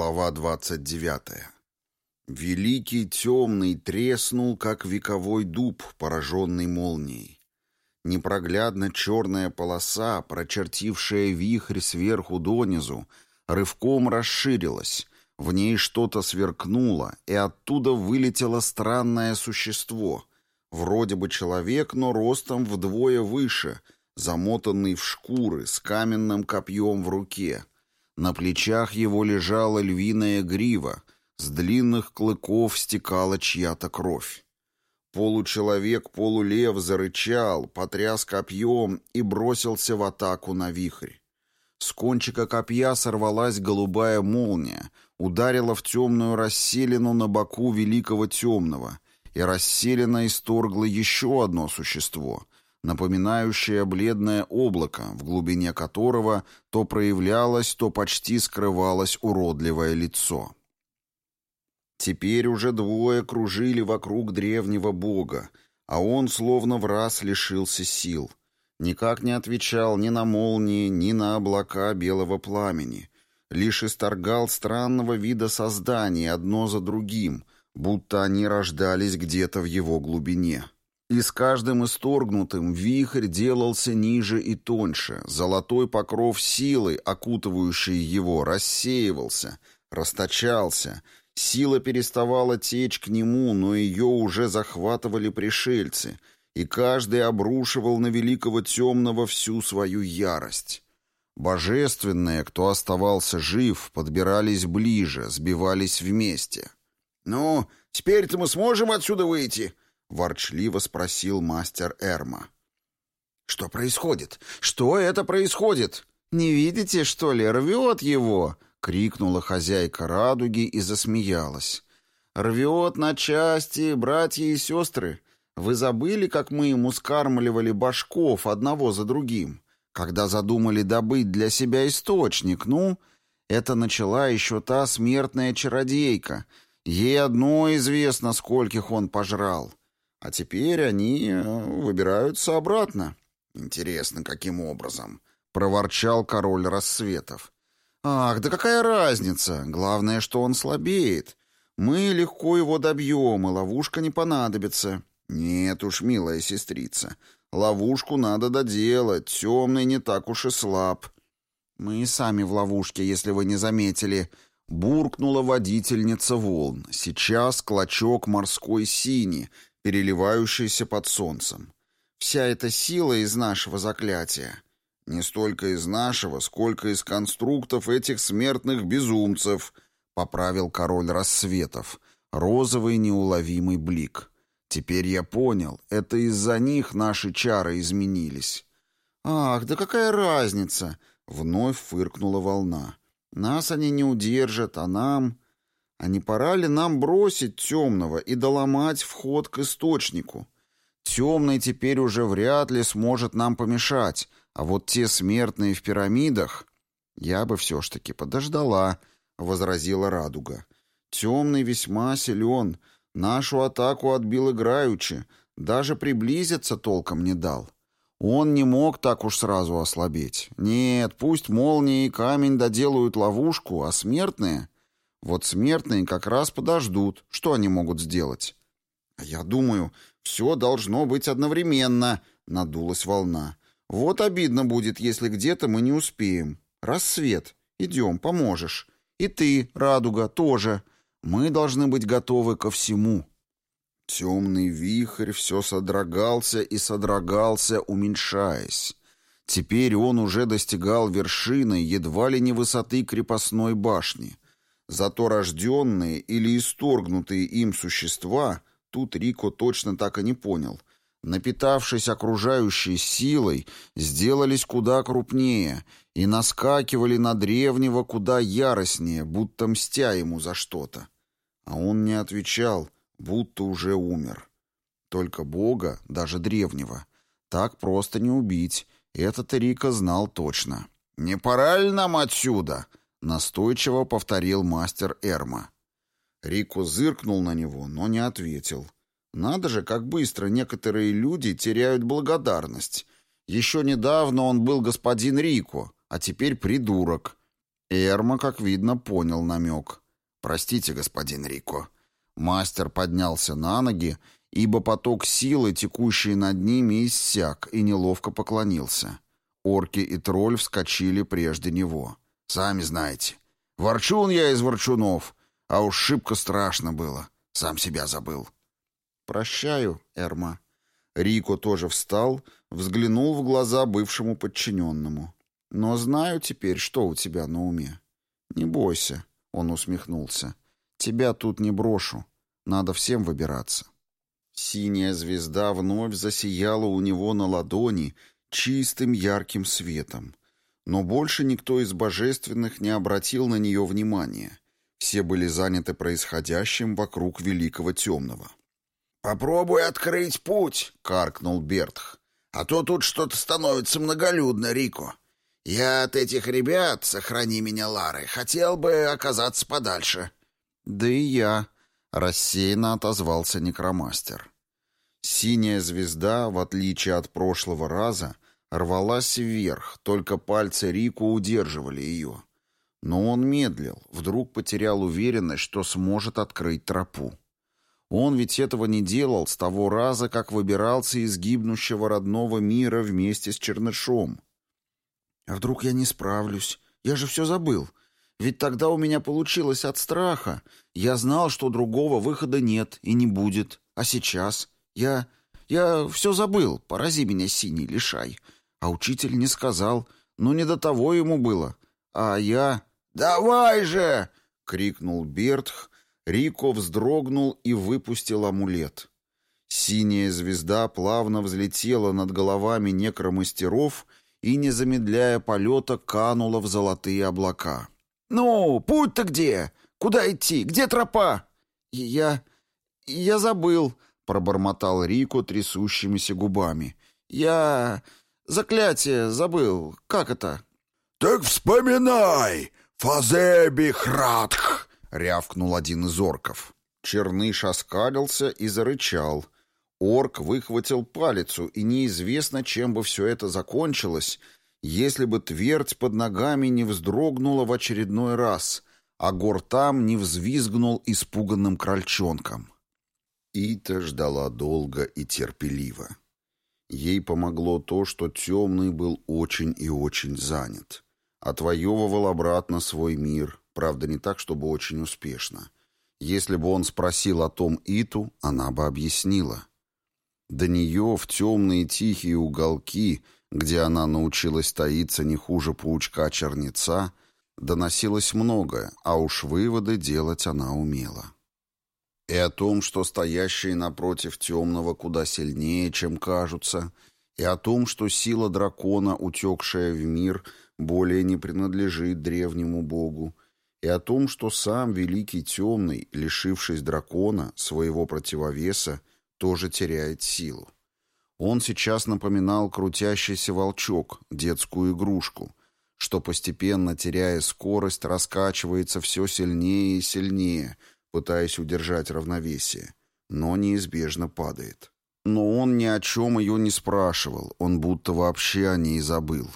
Глава 29. Великий темный треснул, как вековой дуб, пораженный молнией. Непроглядно черная полоса, прочертившая вихрь сверху донизу, рывком расширилась, в ней что-то сверкнуло, и оттуда вылетело странное существо, вроде бы человек, но ростом вдвое выше, замотанный в шкуры, с каменным копьем в руке — на плечах его лежала львиная грива, с длинных клыков стекала чья-то кровь. Получеловек-полулев зарычал, потряс копьем и бросился в атаку на вихрь. С кончика копья сорвалась голубая молния, ударила в темную расселину на боку великого темного, и расселина исторгла еще одно существо, напоминающее бледное облако, в глубине которого то проявлялось, то почти скрывалось уродливое лицо. Теперь уже двое кружили вокруг древнего бога, а он словно в раз лишился сил. Никак не отвечал ни на молнии, ни на облака белого пламени. Лишь исторгал странного вида созданий одно за другим, будто они рождались где-то в его глубине. И с каждым исторгнутым вихрь делался ниже и тоньше, золотой покров силы, окутывающий его, рассеивался, расточался, сила переставала течь к нему, но ее уже захватывали пришельцы, и каждый обрушивал на великого темного всю свою ярость. Божественные, кто оставался жив, подбирались ближе, сбивались вместе. «Ну, теперь-то мы сможем отсюда выйти?» Ворчливо спросил мастер Эрма. «Что происходит? Что это происходит? Не видите, что ли, рвет его?» — крикнула хозяйка радуги и засмеялась. «Рвет на части, братья и сестры. Вы забыли, как мы ему скармливали башков одного за другим, когда задумали добыть для себя источник, ну?» Это начала еще та смертная чародейка. Ей одно известно, скольких он пожрал. А теперь они э, выбираются обратно. Интересно, каким образом? Проворчал король рассветов. Ах, да какая разница? Главное, что он слабеет. Мы легко его добьем, и ловушка не понадобится. Нет уж, милая сестрица, ловушку надо доделать, темный не так уж и слаб. Мы и сами в ловушке, если вы не заметили. Буркнула водительница волн. Сейчас клочок морской сини — переливающийся под солнцем. Вся эта сила из нашего заклятия. Не столько из нашего, сколько из конструктов этих смертных безумцев, поправил король рассветов, розовый неуловимый блик. Теперь я понял, это из-за них наши чары изменились. Ах, да какая разница, вновь фыркнула волна. Нас они не удержат, а нам... А не пора ли нам бросить темного и доломать вход к источнику? Темный теперь уже вряд ли сможет нам помешать, а вот те смертные в пирамидах... Я бы все ж таки подождала, — возразила радуга. Темный весьма силен, нашу атаку отбил играючи, даже приблизиться толком не дал. Он не мог так уж сразу ослабеть. Нет, пусть молния и камень доделают ловушку, а смертные... Вот смертные как раз подождут. Что они могут сделать? А я думаю, все должно быть одновременно, надулась волна. Вот обидно будет, если где-то мы не успеем. Рассвет, идем, поможешь. И ты, радуга, тоже. Мы должны быть готовы ко всему. Темный вихрь все содрогался и содрогался, уменьшаясь. Теперь он уже достигал вершины едва ли не высоты крепостной башни. Зато рожденные или исторгнутые им существа, тут Рико точно так и не понял, напитавшись окружающей силой, сделались куда крупнее и наскакивали на древнего куда яростнее, будто мстя ему за что-то. А он не отвечал, будто уже умер. Только Бога, даже древнего, так просто не убить, этот Рика знал точно. «Не пора ли нам отсюда?» Настойчиво повторил мастер Эрма. Рико зыркнул на него, но не ответил. Надо же, как быстро некоторые люди теряют благодарность. Еще недавно он был господин Рико, а теперь придурок. Эрма, как видно, понял намек. «Простите, господин Рико». Мастер поднялся на ноги, ибо поток силы, текущий над ними, иссяк и неловко поклонился. Орки и тролль вскочили прежде него. «Сами знаете. Ворчун я из ворчунов, а уж шибко страшно было. Сам себя забыл». «Прощаю, Эрма». Рико тоже встал, взглянул в глаза бывшему подчиненному. «Но знаю теперь, что у тебя на уме». «Не бойся», — он усмехнулся. «Тебя тут не брошу. Надо всем выбираться». Синяя звезда вновь засияла у него на ладони чистым ярким светом. Но больше никто из божественных не обратил на нее внимания. Все были заняты происходящим вокруг Великого Темного. «Попробуй открыть путь!» — каркнул Бертх. «А то тут что-то становится многолюдно, Рико. Я от этих ребят, сохрани меня, Лары, хотел бы оказаться подальше». «Да и я», — рассеянно отозвался некромастер. Синяя звезда, в отличие от прошлого раза, рвалась вверх, только пальцы Рику удерживали ее. Но он медлил, вдруг потерял уверенность, что сможет открыть тропу. Он ведь этого не делал с того раза, как выбирался из гибнущего родного мира вместе с Чернышом. А вдруг я не справлюсь? Я же все забыл. Ведь тогда у меня получилось от страха. Я знал, что другого выхода нет и не будет. А сейчас я... я все забыл. Порази меня, синий, лишай. А учитель не сказал. Ну, не до того ему было. А я... «Давай же!» — крикнул Бертх, Рико вздрогнул и выпустил амулет. Синяя звезда плавно взлетела над головами некромастеров и, не замедляя полета, канула в золотые облака. «Ну, путь-то где? Куда идти? Где тропа?» «Я... я забыл», — пробормотал Рико трясущимися губами. «Я... заклятие забыл. Как это?» «Так вспоминай! Фазеби Хратх!» — рявкнул один из орков. Черныш оскалился и зарычал. Орк выхватил палицу, и неизвестно, чем бы все это закончилось, если бы твердь под ногами не вздрогнула в очередной раз, а гортам не взвизгнул испуганным крольчонком. Ита ждала долго и терпеливо. Ей помогло то, что темный был очень и очень занят. Отвоевывал обратно свой мир, Правда, не так, чтобы очень успешно. Если бы он спросил о том Иту, она бы объяснила. До нее в темные тихие уголки, где она научилась таиться не хуже паучка-черница, доносилось многое, а уж выводы делать она умела. И о том, что стоящие напротив темного куда сильнее, чем кажутся, и о том, что сила дракона, утекшая в мир, более не принадлежит древнему богу, и о том, что сам Великий Темный, лишившись дракона, своего противовеса, тоже теряет силу. Он сейчас напоминал крутящийся волчок, детскую игрушку, что, постепенно теряя скорость, раскачивается все сильнее и сильнее, пытаясь удержать равновесие, но неизбежно падает. Но он ни о чем ее не спрашивал, он будто вообще о ней забыл.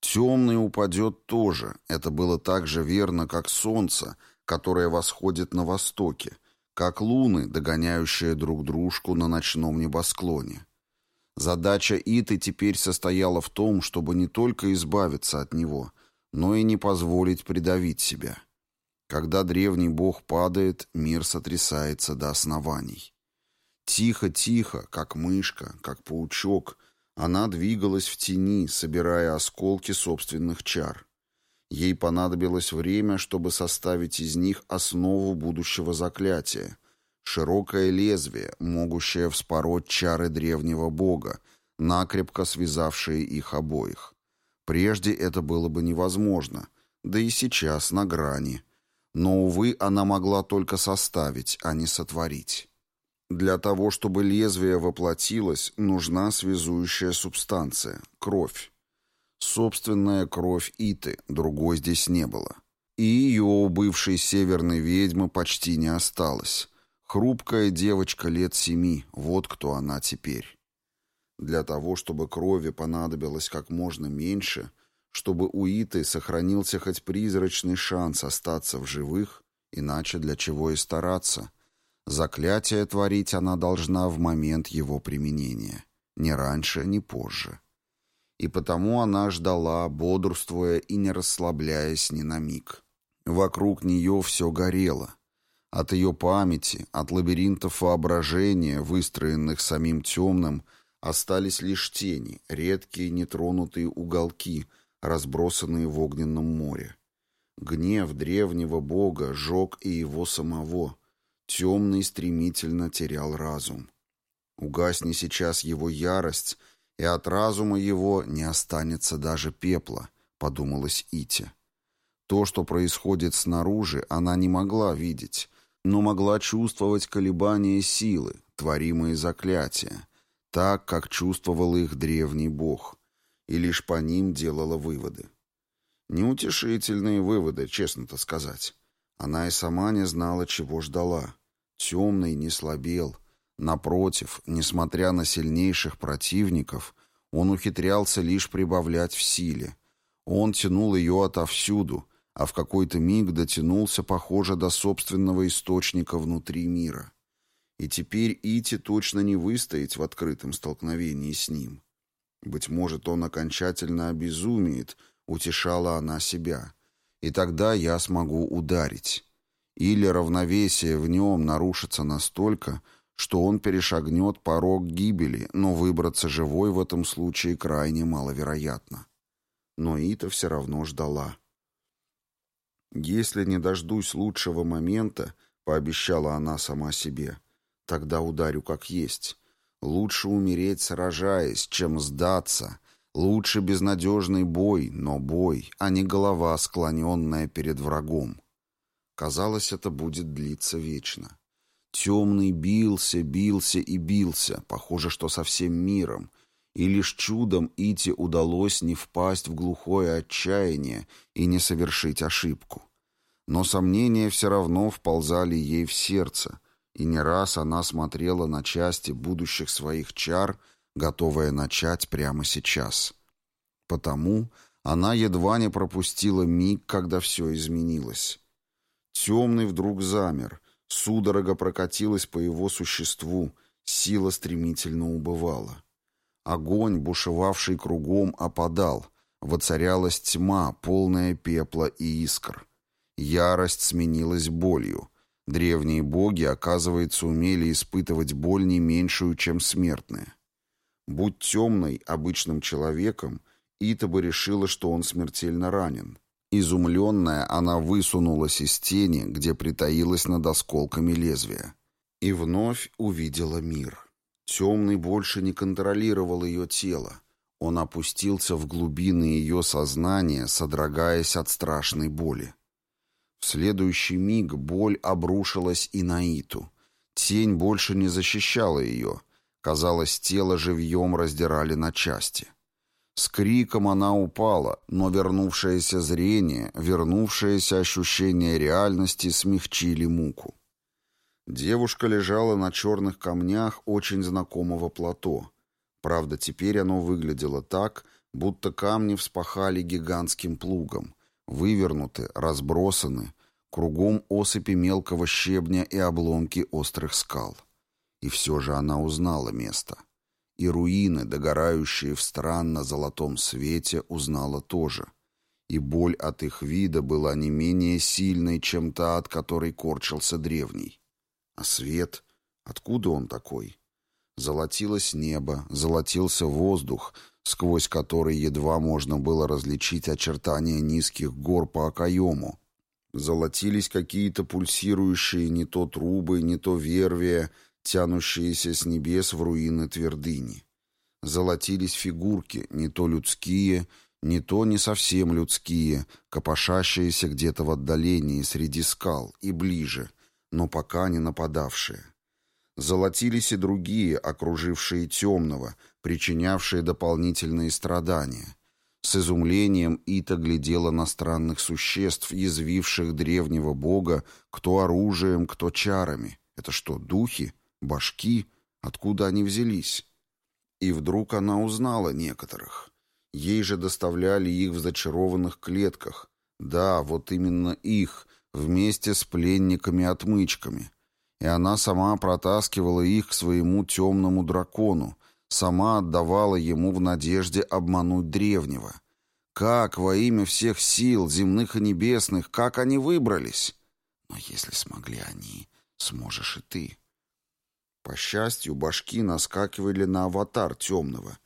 Темный упадет тоже. Это было так же верно, как солнце, которое восходит на востоке, как луны, догоняющие друг дружку на ночном небосклоне. Задача Иты теперь состояла в том, чтобы не только избавиться от него, но и не позволить придавить себя. Когда древний бог падает, мир сотрясается до оснований. Тихо-тихо, как мышка, как паучок — она двигалась в тени, собирая осколки собственных чар. Ей понадобилось время, чтобы составить из них основу будущего заклятия. Широкое лезвие, могущее вспороть чары древнего бога, накрепко связавшие их обоих. Прежде это было бы невозможно, да и сейчас на грани. Но, увы, она могла только составить, а не сотворить. Для того, чтобы лезвие воплотилось, нужна связующая субстанция – кровь. Собственная кровь Иты, другой здесь не было. И ее у бывшей северной ведьмы почти не осталось. Хрупкая девочка лет семи, вот кто она теперь. Для того, чтобы крови понадобилось как можно меньше, чтобы у Иты сохранился хоть призрачный шанс остаться в живых, иначе для чего и стараться. Заклятие творить она должна в момент его применения, ни раньше, ни позже. И потому она ждала, бодрствуя и не расслабляясь ни на миг. Вокруг нее все горело. От ее памяти, от лабиринтов воображения, выстроенных самим темным, остались лишь тени, редкие нетронутые уголки, разбросанные в огненном море. Гнев древнего бога жег и его самого. Темный стремительно терял разум. Угасни сейчас его ярость, и от разума его не останется даже пепла, подумалась Ити. То, что происходит снаружи, она не могла видеть, но могла чувствовать колебания силы, творимые заклятия, так, как чувствовал их древний бог, и лишь по ним делала выводы. Неутешительные выводы, честно-то сказать. Она и сама не знала, чего ждала. Темный не слабел. Напротив, несмотря на сильнейших противников, он ухитрялся лишь прибавлять в силе. Он тянул ее отовсюду, а в какой-то миг дотянулся, похоже, до собственного источника внутри мира. И теперь Ити точно не выстоять в открытом столкновении с ним. Быть может, он окончательно обезумеет, утешала она себя. И тогда я смогу ударить. Или равновесие в нем нарушится настолько, что он перешагнет порог гибели, но выбраться живой в этом случае крайне маловероятно. Но Ита все равно ждала. «Если не дождусь лучшего момента», — пообещала она сама себе, — «тогда ударю как есть. Лучше умереть, сражаясь, чем сдаться. Лучше безнадежный бой, но бой, а не голова, склоненная перед врагом». Казалось, это будет длиться вечно. Темный бился, бился и бился, похоже, что со всем миром, и лишь чудом Ите удалось не впасть в глухое отчаяние и не совершить ошибку. Но сомнения все равно вползали ей в сердце, и не раз она смотрела на части будущих своих чар, готовая начать прямо сейчас. Потому она едва не пропустила миг, когда все изменилось. Темный вдруг замер, судорога прокатилась по его существу, сила стремительно убывала. Огонь, бушевавший кругом, опадал. Воцарялась тьма, полная пепла и искр. Ярость сменилась болью. Древние боги, оказывается, умели испытывать боль не меньшую, чем смертные. Будь темной, обычным человеком, Ита бы решила, что он смертельно ранен. Изумленная, она высунулась из тени, где притаилась над осколками лезвия. И вновь увидела мир. Темный больше не контролировал ее тело. Он опустился в глубины ее сознания, содрогаясь от страшной боли. В следующий миг боль обрушилась и на Иту. Тень больше не защищала ее. Казалось, тело живьем раздирали на части. С криком она упала, но вернувшееся зрение, вернувшееся ощущение реальности смягчили муку. Девушка лежала на черных камнях очень знакомого плато. Правда, теперь оно выглядело так, будто камни вспахали гигантским плугом, вывернуты, разбросаны, кругом осыпи мелкого щебня и обломки острых скал. И все же она узнала место. И руины, догорающие в странно-золотом свете, узнала тоже. И боль от их вида была не менее сильной, чем та, от которой корчился древний. А свет? Откуда он такой? Золотилось небо, золотился воздух, сквозь который едва можно было различить очертания низких гор по окоему. Золотились какие-то пульсирующие не то трубы, не то вервия, тянущиеся с небес в руины твердыни. Золотились фигурки, не то людские, не то не совсем людские, копошащиеся где-то в отдалении среди скал и ближе — но пока не нападавшие. Золотились и другие, окружившие темного, причинявшие дополнительные страдания. С изумлением Ита глядела на странных существ, язвивших древнего бога, кто оружием, кто чарами. Это что, духи? Башки? Откуда они взялись? И вдруг она узнала некоторых. Ей же доставляли их в зачарованных клетках. Да, вот именно их, вместе с пленниками-отмычками. И она сама протаскивала их к своему темному дракону, сама отдавала ему в надежде обмануть древнего. Как во имя всех сил, земных и небесных, как они выбрались? Но если смогли они, сможешь и ты. По счастью, башки наскакивали на аватар темного,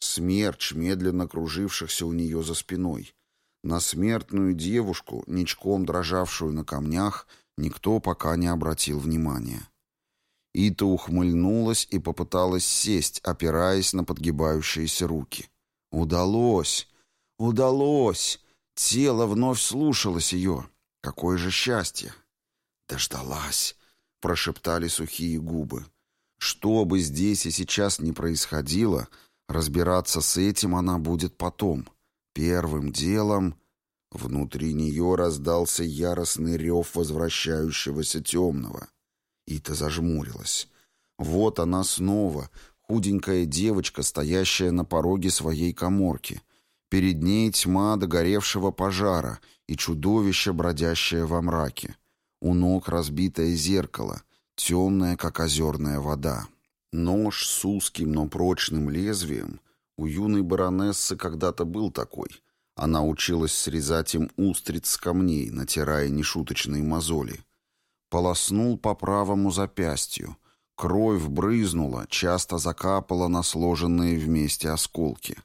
смерч, медленно кружившихся у нее за спиной. На смертную девушку, ничком дрожавшую на камнях, никто пока не обратил внимания. Ита ухмыльнулась и попыталась сесть, опираясь на подгибающиеся руки. Удалось! Удалось! Тело вновь слушалось ее. Какое же счастье! Дождалась! Прошептали сухие губы. Что бы здесь и сейчас ни происходило, разбираться с этим она будет потом. Первым делом... Внутри нее раздался яростный рев возвращающегося темного. Ита зажмурилась. Вот она снова, худенькая девочка, стоящая на пороге своей коморки. Перед ней тьма догоревшего пожара и чудовище, бродящее во мраке. У ног разбитое зеркало, темное, как озерная вода. Нож с узким, но прочным лезвием. У юной баронессы когда-то был такой. Она училась срезать им устриц с камней, натирая нешуточные мозоли. Полоснул по правому запястью. Кровь брызнула, часто закапала на сложенные вместе осколки.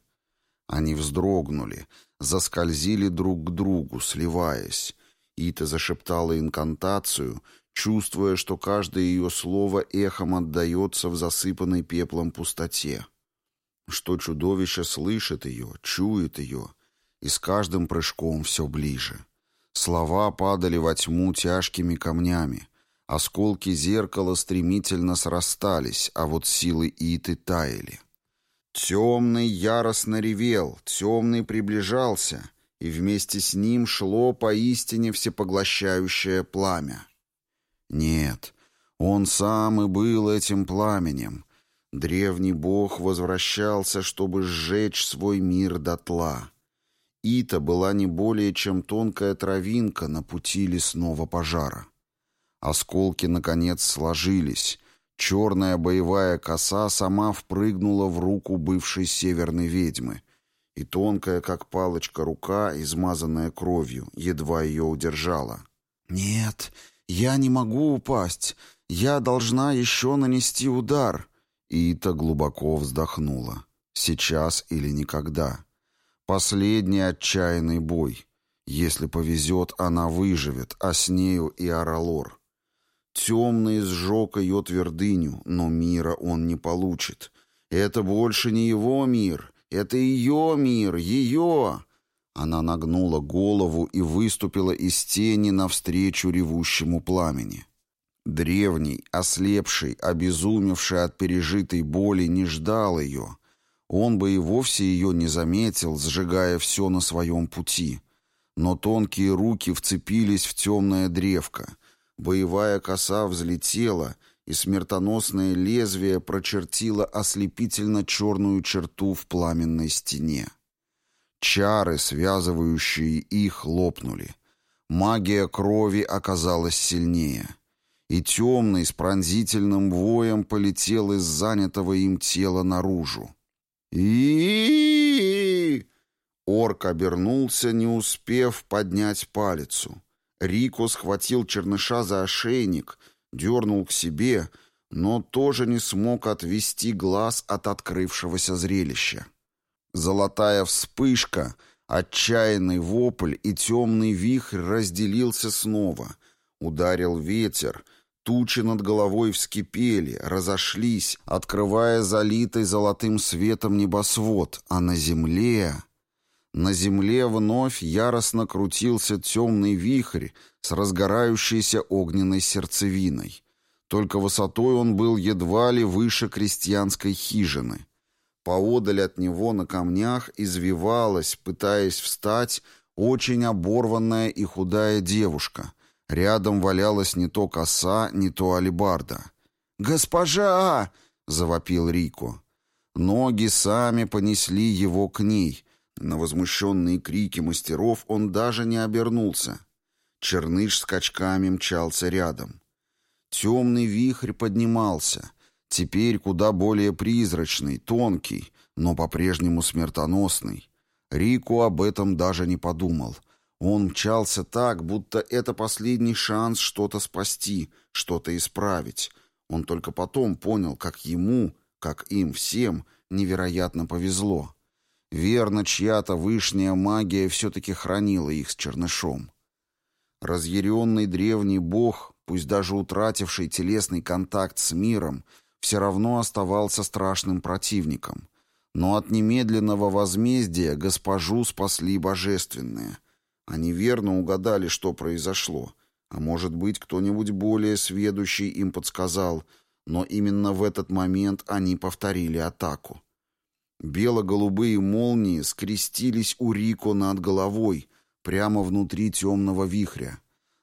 Они вздрогнули, заскользили друг к другу, сливаясь. Ита зашептала инкантацию, чувствуя, что каждое ее слово эхом отдается в засыпанной пеплом пустоте. Что чудовище слышит ее, чует ее, и с каждым прыжком все ближе. Слова падали во тьму тяжкими камнями. Осколки зеркала стремительно срастались, а вот силы Иты таяли. Темный яростно ревел, темный приближался, и вместе с ним шло поистине всепоглощающее пламя. Нет, он сам и был этим пламенем. Древний бог возвращался, чтобы сжечь свой мир дотла. Ита была не более чем тонкая травинка на пути лесного пожара. Осколки, наконец, сложились. Черная боевая коса сама впрыгнула в руку бывшей северной ведьмы, и тонкая, как палочка, рука, измазанная кровью, едва ее удержала. «Нет, я не могу упасть. Я должна еще нанести удар». Ита глубоко вздохнула. «Сейчас или никогда». Последний отчаянный бой. Если повезет, она выживет, а с нею и Аралор. Темный сжег ее твердыню, но мира он не получит. Это больше не его мир, это ее мир, ее. Она нагнула голову и выступила из тени навстречу ревущему пламени. Древний, ослепший, обезумевший от пережитой боли, не ждал ее — он бы и вовсе ее не заметил, сжигая все на своем пути. Но тонкие руки вцепились в темное древко. Боевая коса взлетела, и смертоносное лезвие прочертило ослепительно черную черту в пламенной стене. Чары, связывающие их, лопнули. Магия крови оказалась сильнее. И темный с пронзительным воем полетел из занятого им тела наружу и Орк обернулся, не успев поднять палицу. Рико схватил черныша за ошейник, дернул к себе, но тоже не смог отвести глаз от открывшегося зрелища. Золотая вспышка, отчаянный вопль и темный вихрь разделился снова. Ударил ветер — Тучи над головой вскипели, разошлись, открывая залитый золотым светом небосвод, а на земле... На земле вновь яростно крутился темный вихрь с разгорающейся огненной сердцевиной. Только высотой он был едва ли выше крестьянской хижины. Поодаль от него на камнях извивалась, пытаясь встать, очень оборванная и худая девушка — Рядом валялась не то коса, не то алебарда. «Госпожа!» — завопил Рико. Ноги сами понесли его к ней. На возмущенные крики мастеров он даже не обернулся. Черныш скачками мчался рядом. Темный вихрь поднимался, теперь куда более призрачный, тонкий, но по-прежнему смертоносный. Рику об этом даже не подумал. Он мчался так, будто это последний шанс что-то спасти, что-то исправить. Он только потом понял, как ему, как им всем, невероятно повезло. Верно, чья-то вышняя магия все-таки хранила их с чернышом. Разъяренный древний бог, пусть даже утративший телесный контакт с миром, все равно оставался страшным противником. Но от немедленного возмездия госпожу спасли божественные. Они верно угадали, что произошло. А может быть, кто-нибудь более сведущий им подсказал, но именно в этот момент они повторили атаку. Бело-голубые молнии скрестились у Рико над головой, прямо внутри темного вихря.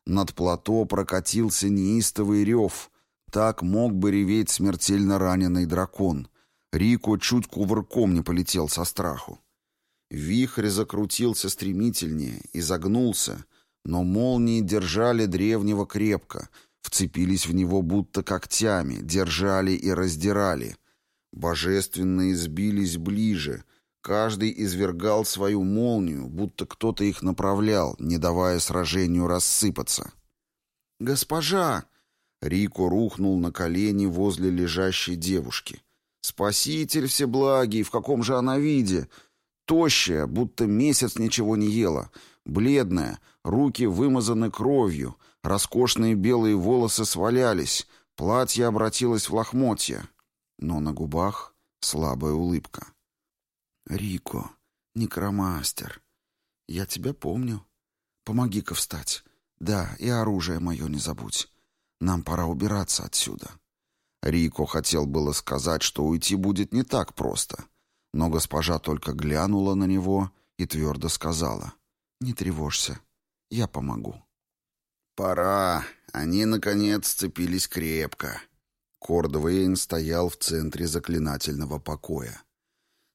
Над плато прокатился неистовый рев. Так мог бы реветь смертельно раненый дракон. Рико чуть кувырком не полетел со страху. Вихрь закрутился стремительнее, изогнулся, но молнии держали древнего крепко, вцепились в него будто когтями, держали и раздирали. Божественные сбились ближе, Каждый извергал свою молнию, будто кто-то их направлял, не давая сражению рассыпаться. «Госпожа!» Рико рухнул на колени возле лежащей девушки. «Спаситель всеблагий! В каком же она виде? Тощая, будто месяц ничего не ела, бледная, руки вымазаны кровью, роскошные белые волосы свалялись, платье обратилось в лохмотья, но на губах слабая улыбка. «Рико, некромастер, я тебя помню. Помоги-ка встать. Да, и оружие мое не забудь. Нам пора убираться отсюда». Рико хотел было сказать, что уйти будет не так просто, но госпожа только глянула на него и твердо сказала, «Не тревожься, я помогу». «Пора. Они, наконец, сцепились крепко». Кордовейн стоял в центре заклинательного покоя.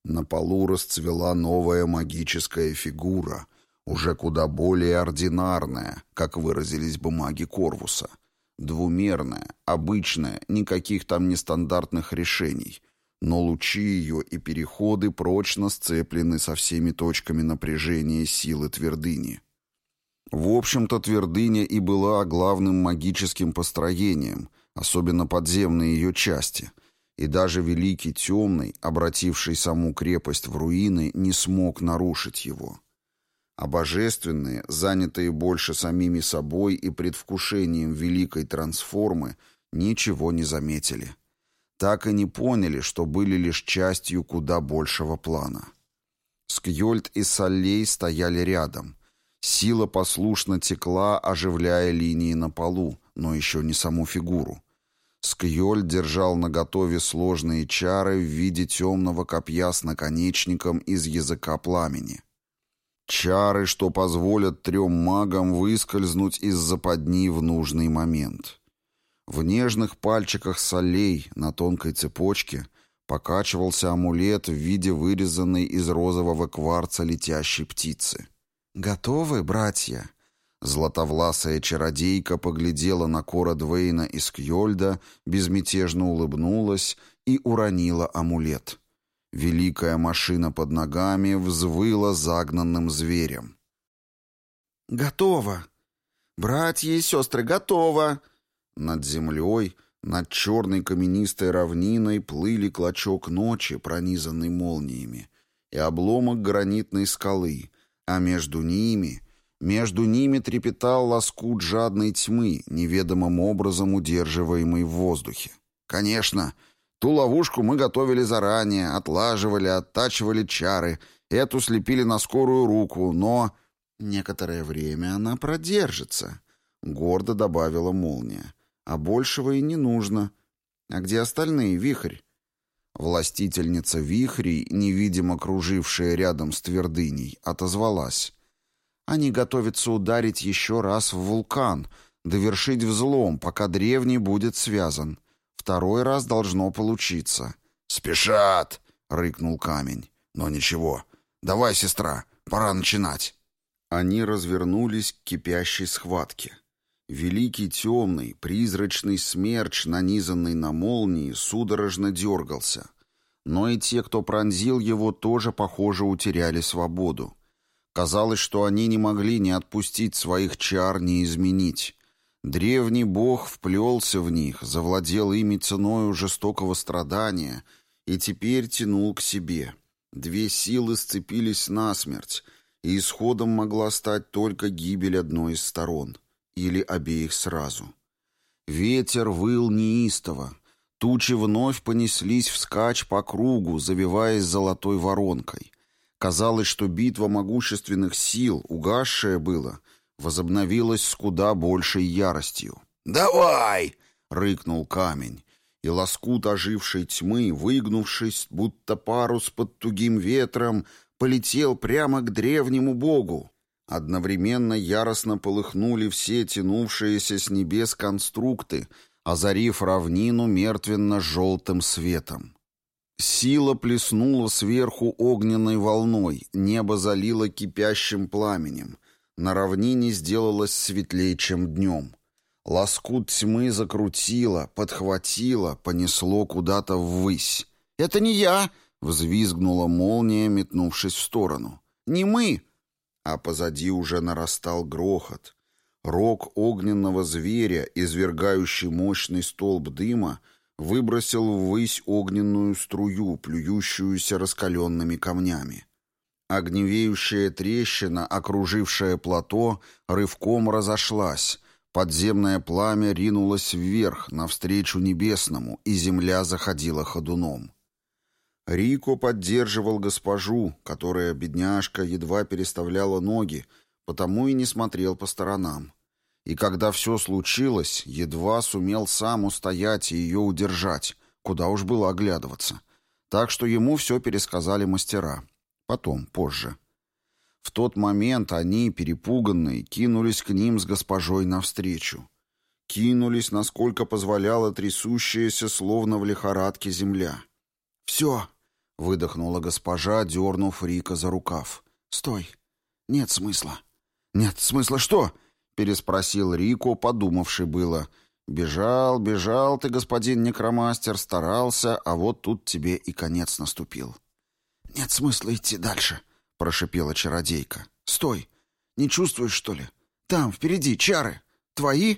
На полу расцвела новая магическая фигура, уже куда более ординарная, как выразились бы маги Корвуса. Двумерная, обычная, никаких там нестандартных решений. Но лучи ее и переходы прочно сцеплены со всеми точками напряжения силы твердыни. В общем-то, твердыня и была главным магическим построением, особенно подземные ее части — и даже Великий Темный, обративший саму крепость в руины, не смог нарушить его. А божественные, занятые больше самими собой и предвкушением великой трансформы, ничего не заметили. Так и не поняли, что были лишь частью куда большего плана. Скьольд и Саллей стояли рядом. Сила послушно текла, оживляя линии на полу, но еще не саму фигуру. Скьоль держал наготове сложные чары в виде темного копья с наконечником из языка пламени. Чары, что позволят трем магам выскользнуть из западни в нужный момент. В нежных пальчиках солей на тонкой цепочке покачивался амулет в виде вырезанной из розового кварца летящей птицы. «Готовы, братья?» Златовласая чародейка поглядела на Кора Двейна из Кьольда, безмятежно улыбнулась и уронила амулет. Великая машина под ногами взвыла загнанным зверем. «Готово! Братья и сестры, готово!» Над землей, над черной каменистой равниной плыли клочок ночи, пронизанный молниями, и обломок гранитной скалы, а между ними — между ними трепетал лоскут жадной тьмы, неведомым образом удерживаемый в воздухе. Конечно, ту ловушку мы готовили заранее, отлаживали, оттачивали чары, эту слепили на скорую руку, но... Некоторое время она продержится, — гордо добавила молния. А большего и не нужно. А где остальные, вихрь? Властительница вихрей, невидимо кружившая рядом с твердыней, отозвалась. Они готовятся ударить еще раз в вулкан, довершить взлом, пока древний будет связан. Второй раз должно получиться. «Спешат!» — рыкнул камень. «Но ничего, Давай, сестра, пора начинать». Они развернулись к кипящей схватке. Великий темный, призрачный смерч, нанизанный на молнии, судорожно дергался. Но и те, кто пронзил его, тоже, похоже, утеряли свободу. Казалось, что они не могли ни отпустить своих чар, ни изменить. Древний бог вплелся в них, завладел ими ценою жестокого страдания и теперь тянул к себе. Две силы сцепились насмерть, и исходом могла стать только гибель одной из сторон — или обеих сразу. Ветер выл неистово. Тучи вновь понеслись вскачь по кругу, завиваясь золотой воронкой. Казалось, что битва могущественных сил, угасшая была, возобновилась с куда большей яростью. «Давай!» — рыкнул камень, и лоскут ожившей тьмы, выгнувшись, будто парус под тугим ветром, полетел прямо к древнему богу. Одновременно яростно полыхнули все тянувшиеся с небес конструкты, озарив равнину мертвенно-желтым светом. Сила плеснула сверху огненной волной, небо залило кипящим пламенем. На равнине сделалось светлее, чем днем. Лоскут тьмы закрутило, подхватило, понесло куда-то ввысь. «Это не я!» — взвизгнула молния, метнувшись в сторону. «Не мы!» А позади уже нарастал грохот. Рог огненного зверя, извергающий мощный столб дыма, выбросил ввысь огненную струю, плюющуюся раскаленными камнями. Огневеющая трещина, окружившая плато, рывком разошлась. Подземное пламя ринулось вверх, навстречу небесному, и земля заходила ходуном. Рико поддерживал госпожу, которая, бедняжка, едва переставляла ноги, потому и не смотрел по сторонам. И когда все случилось, едва сумел сам устоять и ее удержать, куда уж было оглядываться. Так что ему все пересказали мастера. Потом, позже. В тот момент они, перепуганные, кинулись к ним с госпожой навстречу. Кинулись, насколько позволяла трясущаяся, словно в лихорадке, земля. «Все!» Выдохнула госпожа, дернув Рика за рукав. «Стой! Нет смысла!» «Нет смысла что?» Переспросил Рико, подумавший было. «Бежал, бежал ты, господин некромастер, старался, а вот тут тебе и конец наступил». «Нет смысла идти дальше», — прошипела чародейка. «Стой! Не чувствуешь, что ли? Там, впереди, чары. Твои?»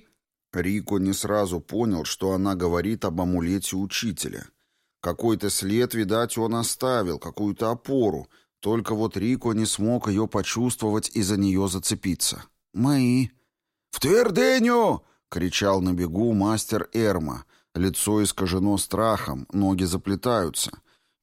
Рико не сразу понял, что она говорит об амулете учителя — какой-то след, видать, он оставил, какую-то опору. Только вот Рико не смог ее почувствовать и за нее зацепиться. «Мои». «В твердыню!» — кричал на бегу мастер Эрма. Лицо искажено страхом, ноги заплетаются.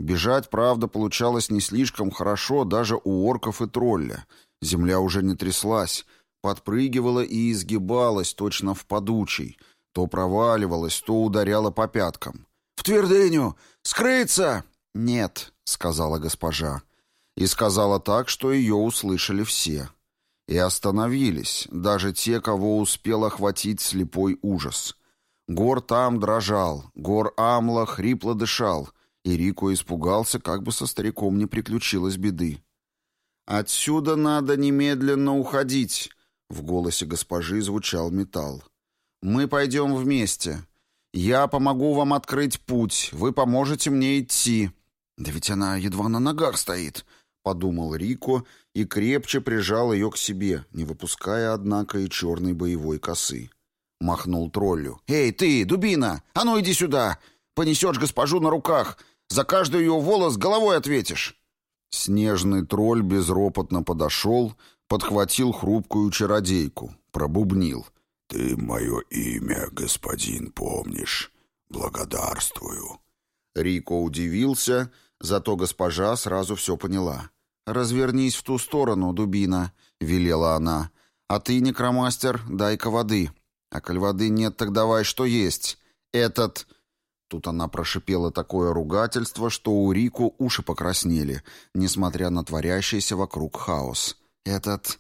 Бежать, правда, получалось не слишком хорошо даже у орков и тролля. Земля уже не тряслась, подпрыгивала и изгибалась точно в подучий. То проваливалась, то ударяла по пяткам. «В твердыню! Скрыться!» «Нет», — сказала госпожа. И сказала так, что ее услышали все. И остановились, даже те, кого успел охватить слепой ужас. Гор там дрожал, гор Амла хрипло дышал, и Рико испугался, как бы со стариком не приключилось беды. «Отсюда надо немедленно уходить», — в голосе госпожи звучал металл. «Мы пойдем вместе. Я помогу вам открыть путь, вы поможете мне идти». «Да ведь она едва на ногах стоит», — подумал Рико и крепче прижал ее к себе, не выпуская, однако, и черной боевой косы. Махнул троллю. «Эй, ты, дубина, а ну иди сюда! Понесешь госпожу на руках, за каждый ее волос головой ответишь!» Снежный тролль безропотно подошел, подхватил хрупкую чародейку, пробубнил — «Ты мое имя, господин, помнишь. Благодарствую». Рико удивился, зато госпожа сразу все поняла. «Развернись в ту сторону, дубина», — велела она. «А ты, некромастер, дай-ка воды. А коль воды нет, так давай что есть. Этот...» Тут она прошипела такое ругательство, что у Рико уши покраснели, несмотря на творящийся вокруг хаос. «Этот...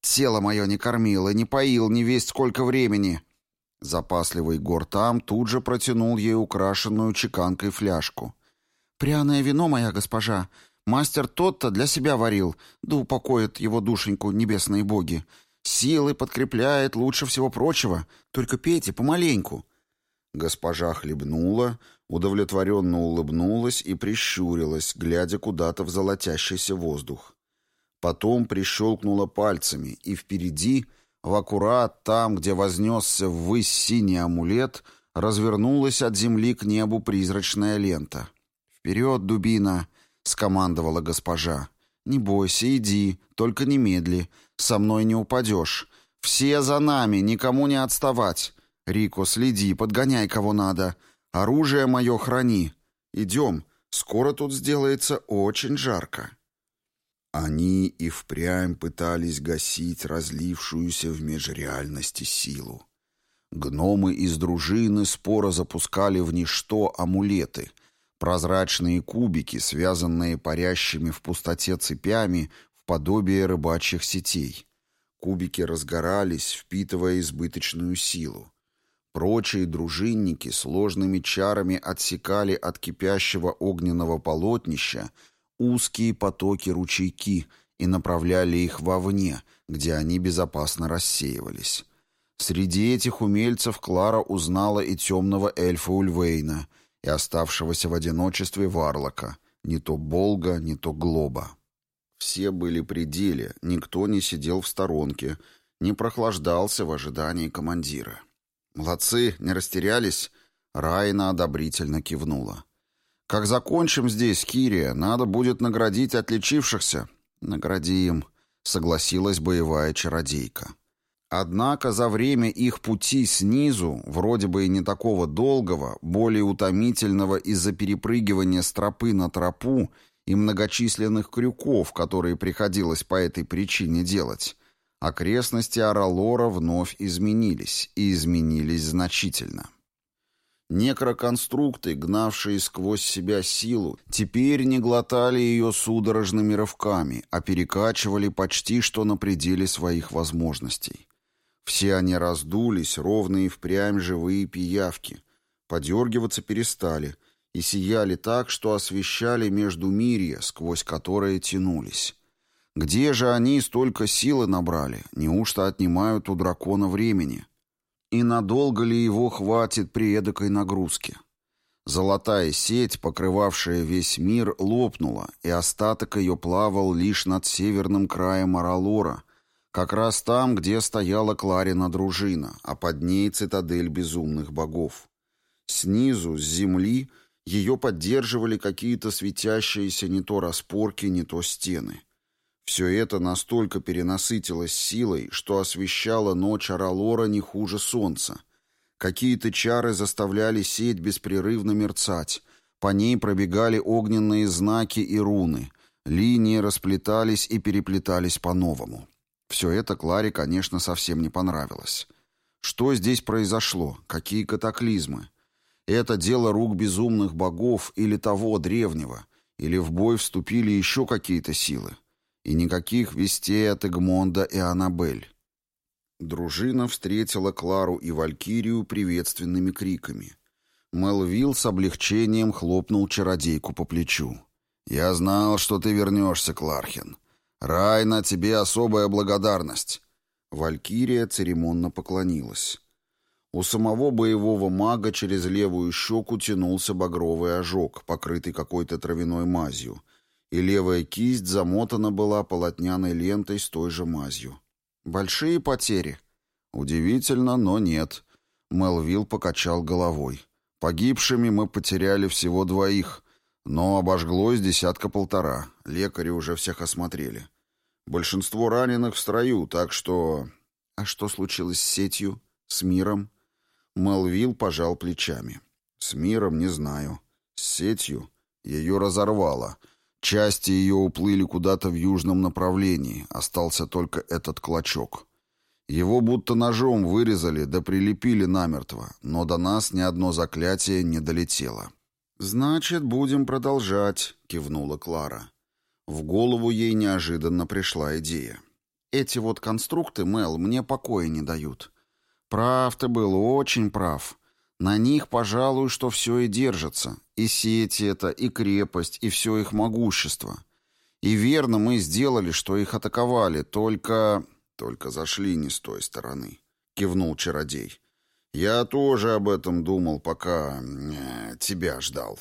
Тело мое не кормил и не поил не весть сколько времени. Запасливый Гортам тут же протянул ей украшенную чеканкой фляжку. «Пряное вино, моя госпожа. Мастер тот-то для себя варил, да упокоит его душеньку небесные боги. Силы подкрепляет лучше всего прочего, только пейте помаленьку». Госпожа хлебнула, удовлетворенно улыбнулась и прищурилась, глядя куда-то в золотящийся воздух. Потом прищелкнула пальцами, и впереди, в аккурат там, где вознесся ввысь синий амулет, развернулась от земли к небу призрачная лента. «Вперед, дубина!» — скомандовала госпожа. «Не бойся, иди, только не медли. Со мной не упадешь. Все за нами, никому не отставать. Рико, следи, подгоняй кого надо. Оружие мое храни. Идем, скоро тут сделается очень жарко». Они и впрямь пытались гасить разлившуюся в межреальности силу. Гномы из дружины споро запускали в ничто амулеты, прозрачные кубики, связанные парящими в пустоте цепями в подобие рыбачьих сетей. Кубики разгорались, впитывая избыточную силу. Прочие дружинники сложными чарами отсекали от кипящего огненного полотнища узкие потоки-ручейки и направляли их вовне, где они безопасно рассеивались. Среди этих умельцев Клара узнала и темного эльфа Ульвейна, и оставшегося в одиночестве Варлока, не то Болга, не то Глоба. Все были при деле, никто не сидел в сторонке, не прохлаждался в ожидании командира. «Молодцы, не растерялись?» Райна одобрительно кивнула. «Как закончим здесь, Кирия, надо будет наградить отличившихся». «Наградим», — согласилась боевая чародейка. Однако за время их пути снизу, вроде бы и не такого долгого, более утомительного из-за перепрыгивания с тропы на тропу и многочисленных крюков, которые приходилось по этой причине делать, окрестности Аралора вновь изменились, и изменились значительно. Некроконструкты, гнавшие сквозь себя силу, теперь не глотали ее судорожными рывками, а перекачивали почти что на пределе своих возможностей. Все они раздулись, ровные впрямь живые пиявки. Подергиваться перестали и сияли так, что освещали между мирья, сквозь которые тянулись. Где же они столько силы набрали? Неужто отнимают у дракона времени? И надолго ли его хватит при эдакой нагрузке? Золотая сеть, покрывавшая весь мир, лопнула, и остаток ее плавал лишь над северным краем Аралора, как раз там, где стояла Кларина дружина, а под ней цитадель безумных богов. Снизу, с земли, ее поддерживали какие-то светящиеся не то распорки, не то стены. Все это настолько перенасытилось силой, что освещало ночь Аралора не хуже солнца. Какие-то чары заставляли сеть беспрерывно мерцать. По ней пробегали огненные знаки и руны. Линии расплетались и переплетались по-новому. Все это Кларе, конечно, совсем не понравилось. Что здесь произошло? Какие катаклизмы? Это дело рук безумных богов или того древнего? Или в бой вступили еще какие-то силы? И никаких вестей от Эгмонда и Аннабель. Дружина встретила Клару и Валькирию приветственными криками. Мелвилл с облегчением хлопнул чародейку по плечу. «Я знал, что ты вернешься, Клархин. Райна, тебе особая благодарность». Валькирия церемонно поклонилась. У самого боевого мага через левую щеку тянулся багровый ожог, покрытый какой-то травяной мазью, и левая кисть замотана была полотняной лентой с той же мазью. Большие потери. Удивительно, но нет. Мелвилл покачал головой. Погибшими мы потеряли всего двоих, но обожглось десятка-полтора. Лекари уже всех осмотрели. Большинство раненых в строю, так что... А что случилось с сетью? С миром? Мелвилл пожал плечами. С миром не знаю. С сетью ее разорвало — Части ее уплыли куда-то в южном направлении, остался только этот клочок. Его будто ножом вырезали да прилепили намертво, но до нас ни одно заклятие не долетело. «Значит, будем продолжать», — кивнула Клара. В голову ей неожиданно пришла идея. «Эти вот конструкты, Мел, мне покоя не дают. Прав ты был, очень прав. На них, пожалуй, что все и держится. И сети это, и крепость, и все их могущество. И верно мы сделали, что их атаковали, только... Только зашли не с той стороны, кивнул чародей. Я тоже об этом думал, пока... Э, тебя ждал.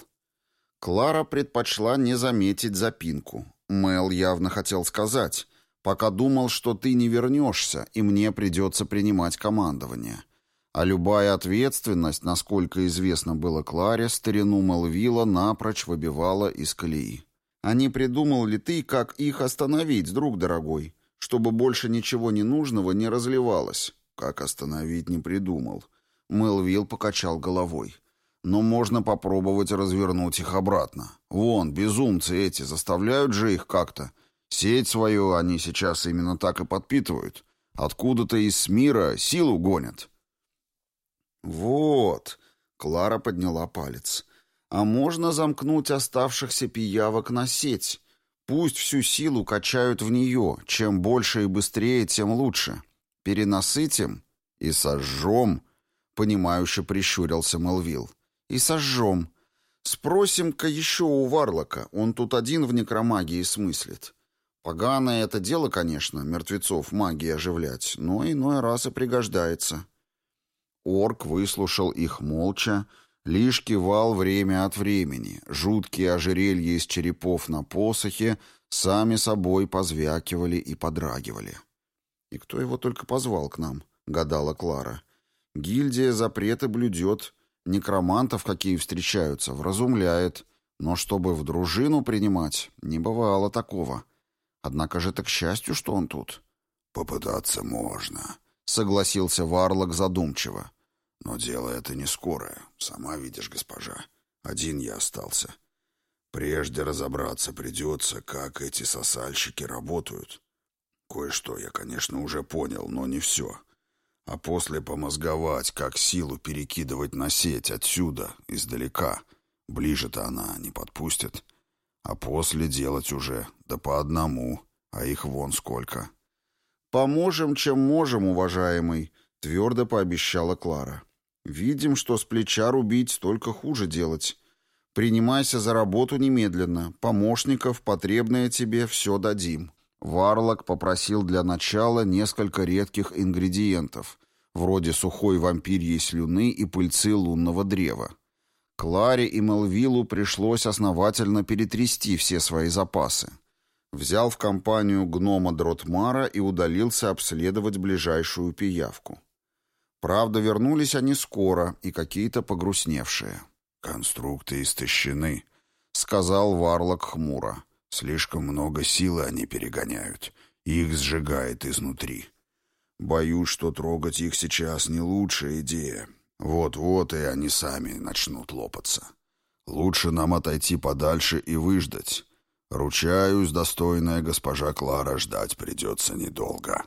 Клара предпочла не заметить запинку. Мел явно хотел сказать, пока думал, что ты не вернешься, и мне придется принимать командование. А любая ответственность, насколько известно было Кларе, старину Мелвилла напрочь выбивала из колеи. А не придумал ли ты, как их остановить, друг дорогой, чтобы больше ничего ненужного не разливалось? Как остановить, не придумал. Мелвилл покачал головой. Но можно попробовать развернуть их обратно. Вон, безумцы эти, заставляют же их как-то. Сеть свою они сейчас именно так и подпитывают. Откуда-то из мира силу гонят. Вот, Клара подняла палец. А можно замкнуть оставшихся пиявок на сеть. Пусть всю силу качают в нее. Чем больше и быстрее, тем лучше. Перенасытим и сожжем, понимающе прищурился Мелвилл. И сожжем. Спросим-ка еще у Варлока, он тут один в некромагии смыслит. Поганое это дело, конечно, мертвецов магии оживлять, но иной раз и пригождается. Орк выслушал их молча, Лишь кивал время от времени. Жуткие ожерелья из черепов на посохе сами собой позвякивали и подрагивали. «И кто его только позвал к нам?» — гадала Клара. «Гильдия запреты блюдет, некромантов, какие встречаются, вразумляет, но чтобы в дружину принимать, не бывало такого. Однако же это к счастью, что он тут». «Попытаться можно», — согласился Варлок задумчиво. Но дело это не скорое, сама видишь, госпожа. Один я остался. Прежде разобраться придется, как эти сосальщики работают. Кое-что я, конечно, уже понял, но не все. А после помозговать, как силу перекидывать на сеть отсюда, издалека. Ближе-то она не подпустит. А после делать уже, да по одному, а их вон сколько. «Поможем, чем можем, уважаемый», — твердо пообещала Клара. Видим, что с плеча рубить только хуже делать. Принимайся за работу немедленно. Помощников, потребное тебе, все дадим. Варлок попросил для начала несколько редких ингредиентов, вроде сухой вампирьей слюны и пыльцы лунного древа. Кларе и Мелвиллу пришлось основательно перетрясти все свои запасы. Взял в компанию гнома Дротмара и удалился обследовать ближайшую пиявку. Правда, вернулись они скоро и какие-то погрустневшие. «Конструкты истощены», — сказал Варлок хмуро. «Слишком много силы они перегоняют. Их сжигает изнутри. Боюсь, что трогать их сейчас не лучшая идея. Вот-вот и они сами начнут лопаться. Лучше нам отойти подальше и выждать. Ручаюсь, достойная госпожа Клара, ждать придется недолго».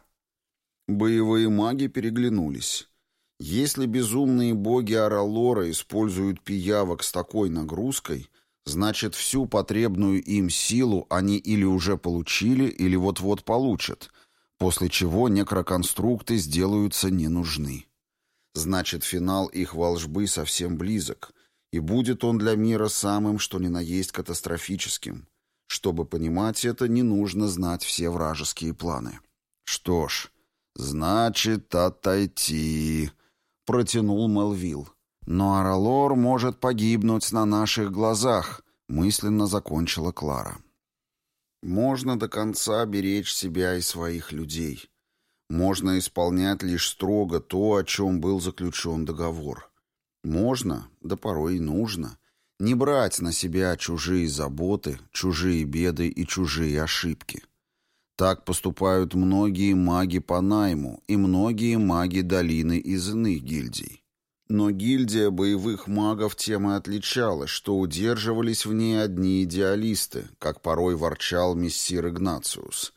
Боевые маги переглянулись. Если безумные боги Аралора используют пиявок с такой нагрузкой, значит всю потребную им силу они или уже получили, или вот-вот получат, после чего некроконструкты сделаются не нужны. Значит, финал их волжбы совсем близок, и будет он для мира самым, что ни на есть катастрофическим. Чтобы понимать это, не нужно знать все вражеские планы. Что ж, значит, отойти протянул Мелвилл. «Но Аралор может погибнуть на наших глазах», — мысленно закончила Клара. «Можно до конца беречь себя и своих людей. Можно исполнять лишь строго то, о чем был заключен договор. Можно, да порой и нужно, не брать на себя чужие заботы, чужие беды и чужие ошибки». Так поступают многие маги по найму и многие маги долины из иных гильдий. Но гильдия боевых магов тем и отличалась, что удерживались в ней одни идеалисты, как порой ворчал мессир Игнациус.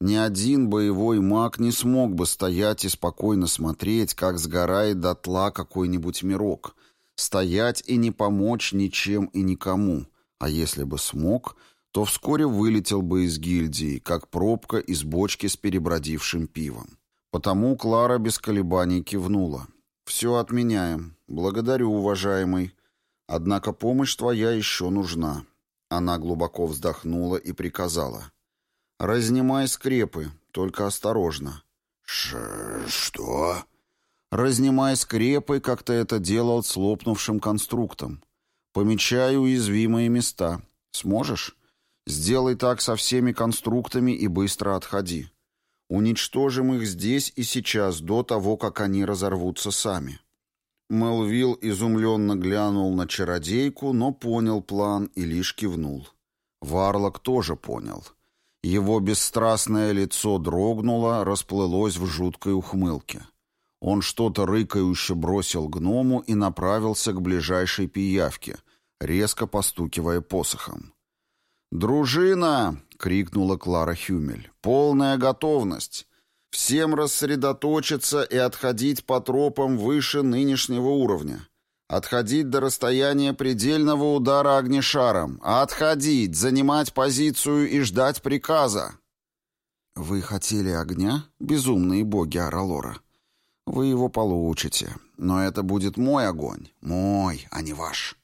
Ни один боевой маг не смог бы стоять и спокойно смотреть, как сгорает дотла какой-нибудь мирок, стоять и не помочь ничем и никому, а если бы смог — то вскоре вылетел бы из гильдии, как пробка из бочки с перебродившим пивом. Потому Клара без колебаний кивнула. «Все отменяем. Благодарю, уважаемый. Однако помощь твоя еще нужна. Она глубоко вздохнула и приказала. «Разнимай скрепы, только осторожно». Ш «Что?» «Разнимай скрепы, как ты это делал с лопнувшим конструктом. Помечай уязвимые места. Сможешь? Сделай так со всеми конструктами и быстро отходи. Уничтожим их здесь и сейчас, до того, как они разорвутся сами». Мелвилл изумленно глянул на чародейку, но понял план и лишь кивнул. Варлок тоже понял. Его бесстрастное лицо дрогнуло, расплылось в жуткой ухмылке. Он что-то рыкающе бросил гному и направился к ближайшей пиявке, резко постукивая посохом. «Дружина!» — крикнула Клара Хюмель. «Полная готовность! Всем рассредоточиться и отходить по тропам выше нынешнего уровня. Отходить до расстояния предельного удара огнешаром. Отходить, занимать позицию и ждать приказа. Вы хотели огня, безумные боги Аралора? Вы его получите. Но это будет мой огонь. Мой, а не ваш.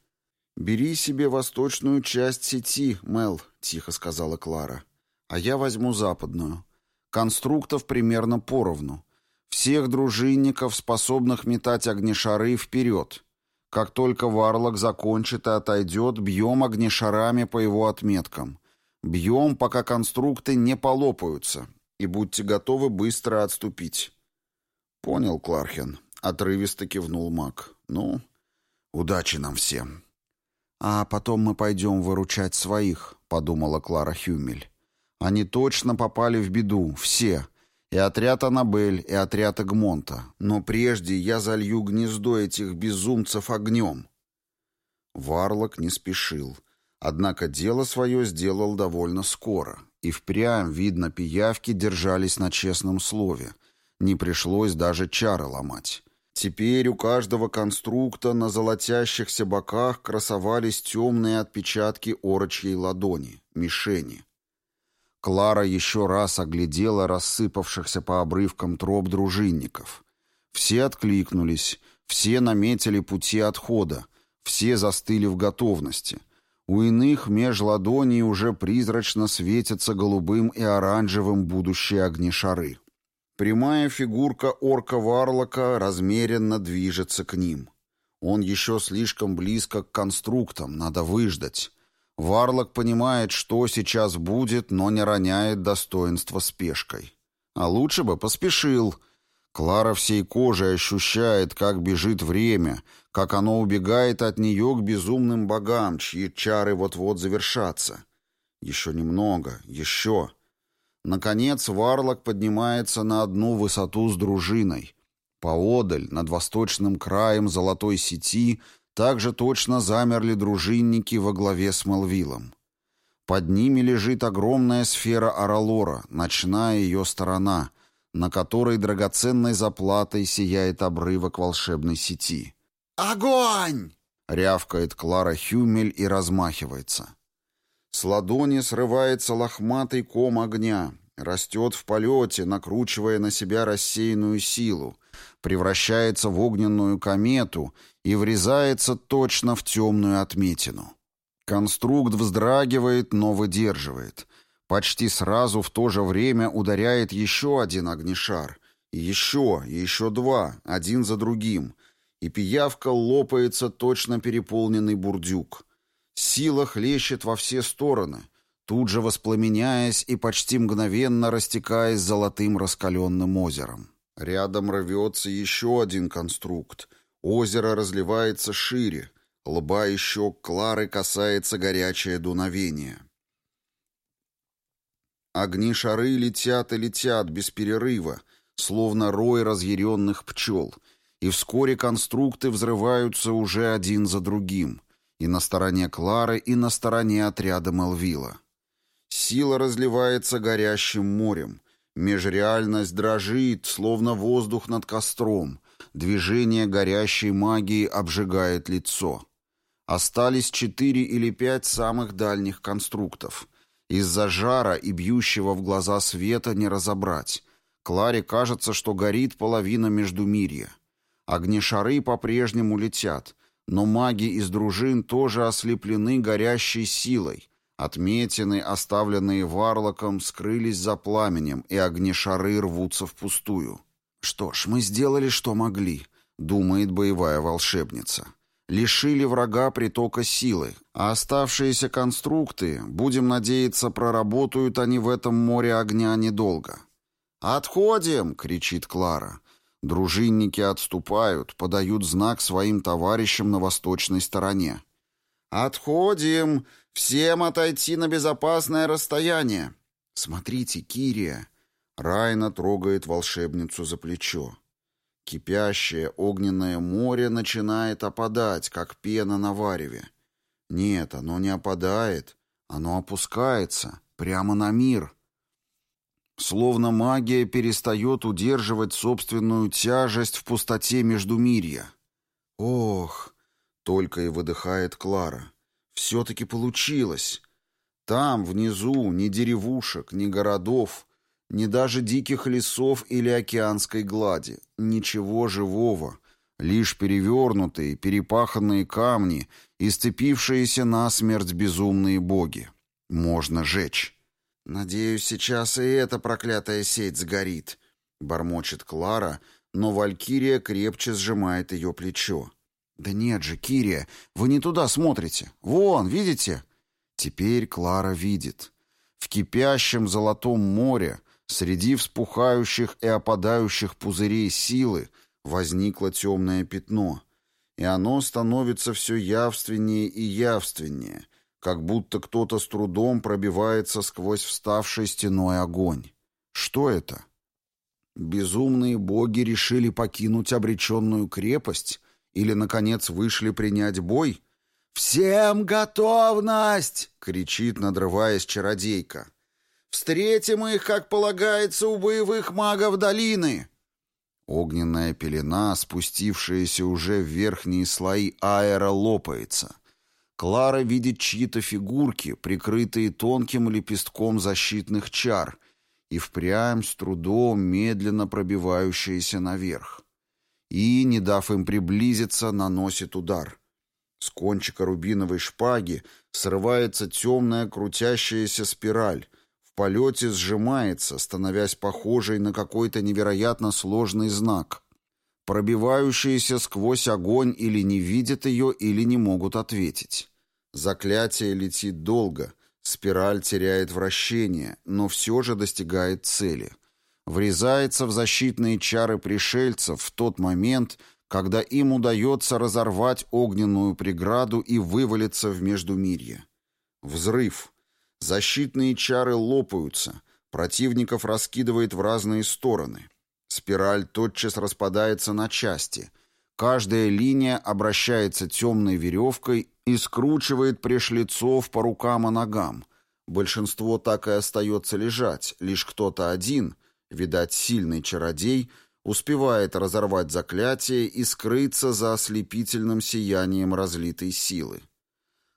«Бери себе восточную часть сети, Мел», — тихо сказала Клара. «А я возьму западную. Конструктов примерно поровну. Всех дружинников, способных метать огнешары, вперед. Как только Варлок закончит и отойдет, бьем огнешарами по его отметкам. Бьем, пока конструкты не полопаются. И будьте готовы быстро отступить. Понял, Клархен. Отрывисто кивнул маг. Ну, удачи нам всем. А потом мы пойдем выручать своих, подумала Клара Хюмель. Они точно попали в беду, все. И отряд Аннабель, и отряд Эгмонта. Но прежде я залью гнездо этих безумцев огнем. Варлок не спешил. Однако дело свое сделал довольно скоро. И впрямь, видно, пиявки держались на честном слове. Не пришлось даже чары ломать. Теперь у каждого конструкта на золотящихся боках красовались темные отпечатки орочьей ладони, мишени. Клара еще раз оглядела рассыпавшихся по обрывкам троп дружинников. Все откликнулись, все наметили пути отхода, все застыли в готовности. У иных меж ладоней уже призрачно светятся голубым и оранжевым будущие огни шары. Прямая фигурка орка-варлока размеренно движется к ним. Он еще слишком близко к конструктам, надо выждать. Варлок понимает, что сейчас будет, но не роняет достоинства спешкой. А лучше бы поспешил. Клара всей кожей ощущает, как бежит время, как оно убегает от нее к безумным богам, чьи чары вот-вот завершатся. Еще немного, еще. Наконец Варлок поднимается на одну высоту с дружиной. Поодаль, над восточным краем золотой сети, также точно замерли дружинники во главе с Мелвилом. Под ними лежит огромная сфера Аралора, ночная ее сторона, на которой драгоценной заплатой сияет обрывок волшебной сети. «Огонь!» — рявкает Клара Хюмель и размахивается. С ладони срывается лохматый ком огня, растет в полете, накручивая на себя рассеянную силу, превращается в огненную комету и врезается точно в темную отметину. Конструкт вздрагивает, но выдерживает. Почти сразу в то же время ударяет еще один огнешар. Еще, и еще два, один за другим. И пиявка лопается точно переполненный бурдюк. Сила хлещет во все стороны, тут же воспламеняясь и почти мгновенно растекаясь золотым раскаленным озером. Рядом рвется еще один конструкт. Озеро разливается шире. Лба и щек Клары касается горячее дуновение. Огни шары летят и летят без перерыва, словно рой разъяренных пчел, и вскоре конструкты взрываются уже один за другим, и на стороне Клары, и на стороне отряда Мелвилла. Сила разливается горящим морем, Межреальность дрожит, словно воздух над костром. Движение горящей магии обжигает лицо. Остались четыре или пять самых дальних конструктов. Из-за жара и бьющего в глаза света не разобрать. Кларе кажется, что горит половина Междумирья. Огнешары по-прежнему летят, но маги из дружин тоже ослеплены горящей силой, Отметины, оставленные варлоком, скрылись за пламенем, и огнешары рвутся впустую. «Что ж, мы сделали, что могли», — думает боевая волшебница. «Лишили врага притока силы, а оставшиеся конструкты, будем надеяться, проработают они в этом море огня недолго». «Отходим!» — кричит Клара. Дружинники отступают, подают знак своим товарищам на восточной стороне. «Отходим! Всем отойти на безопасное расстояние!» «Смотрите, Кирия!» Райна трогает волшебницу за плечо. Кипящее огненное море начинает опадать, как пена на вареве. Нет, оно не опадает, оно опускается, прямо на мир. Словно магия перестает удерживать собственную тяжесть в пустоте междумирья. «Ох!» — только и выдыхает Клара. «Все-таки получилось. Там, внизу, ни деревушек, ни городов, ни даже диких лесов или океанской глади. Ничего живого. Лишь перевернутые, перепаханные камни и сцепившиеся насмерть безумные боги. Можно жечь». «Надеюсь, сейчас и эта проклятая сеть сгорит», — бормочет Клара, но Валькирия крепче сжимает ее плечо. «Да нет же, Кирия, вы не туда смотрите. Вон, видите?» Теперь Клара видит. В кипящем золотом море, среди вспухающих и опадающих пузырей силы, возникло темное пятно, и оно становится все явственнее и явственнее — как будто кто-то с трудом пробивается сквозь вставший стеной огонь. Что это? Безумные боги решили покинуть обреченную крепость или, наконец, вышли принять бой? «Всем готовность!» — кричит, надрываясь чародейка. «Встретим их, как полагается, у боевых магов долины!» Огненная пелена, спустившаяся уже в верхние слои аэра, лопается — Клара видит чьи-то фигурки, прикрытые тонким лепестком защитных чар, и впрямь с трудом медленно пробивающиеся наверх. И, не дав им приблизиться, наносит удар. С кончика рубиновой шпаги срывается темная крутящаяся спираль, в полете сжимается, становясь похожей на какой-то невероятно сложный знак. Пробивающиеся сквозь огонь или не видят ее, или не могут ответить. Заклятие летит долго, спираль теряет вращение, но все же достигает цели. Врезается в защитные чары пришельцев в тот момент, когда им удается разорвать огненную преграду и вывалиться в Междумирье. Взрыв. Защитные чары лопаются, противников раскидывает в разные стороны. Спираль тотчас распадается на части. Каждая линия обращается темной веревкой и скручивает пришлицов по рукам и ногам. Большинство так и остается лежать, лишь кто-то один, видать, сильный чародей, успевает разорвать заклятие и скрыться за ослепительным сиянием разлитой силы.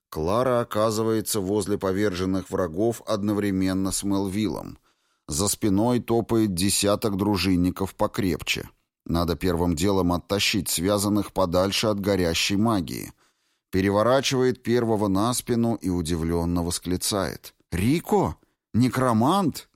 Клара оказывается возле поверженных врагов одновременно с Мелвиллом — за спиной топает десяток дружинников покрепче. Надо первым делом оттащить связанных подальше от горящей магии. Переворачивает первого на спину и удивленно восклицает. «Рико? Некромант?»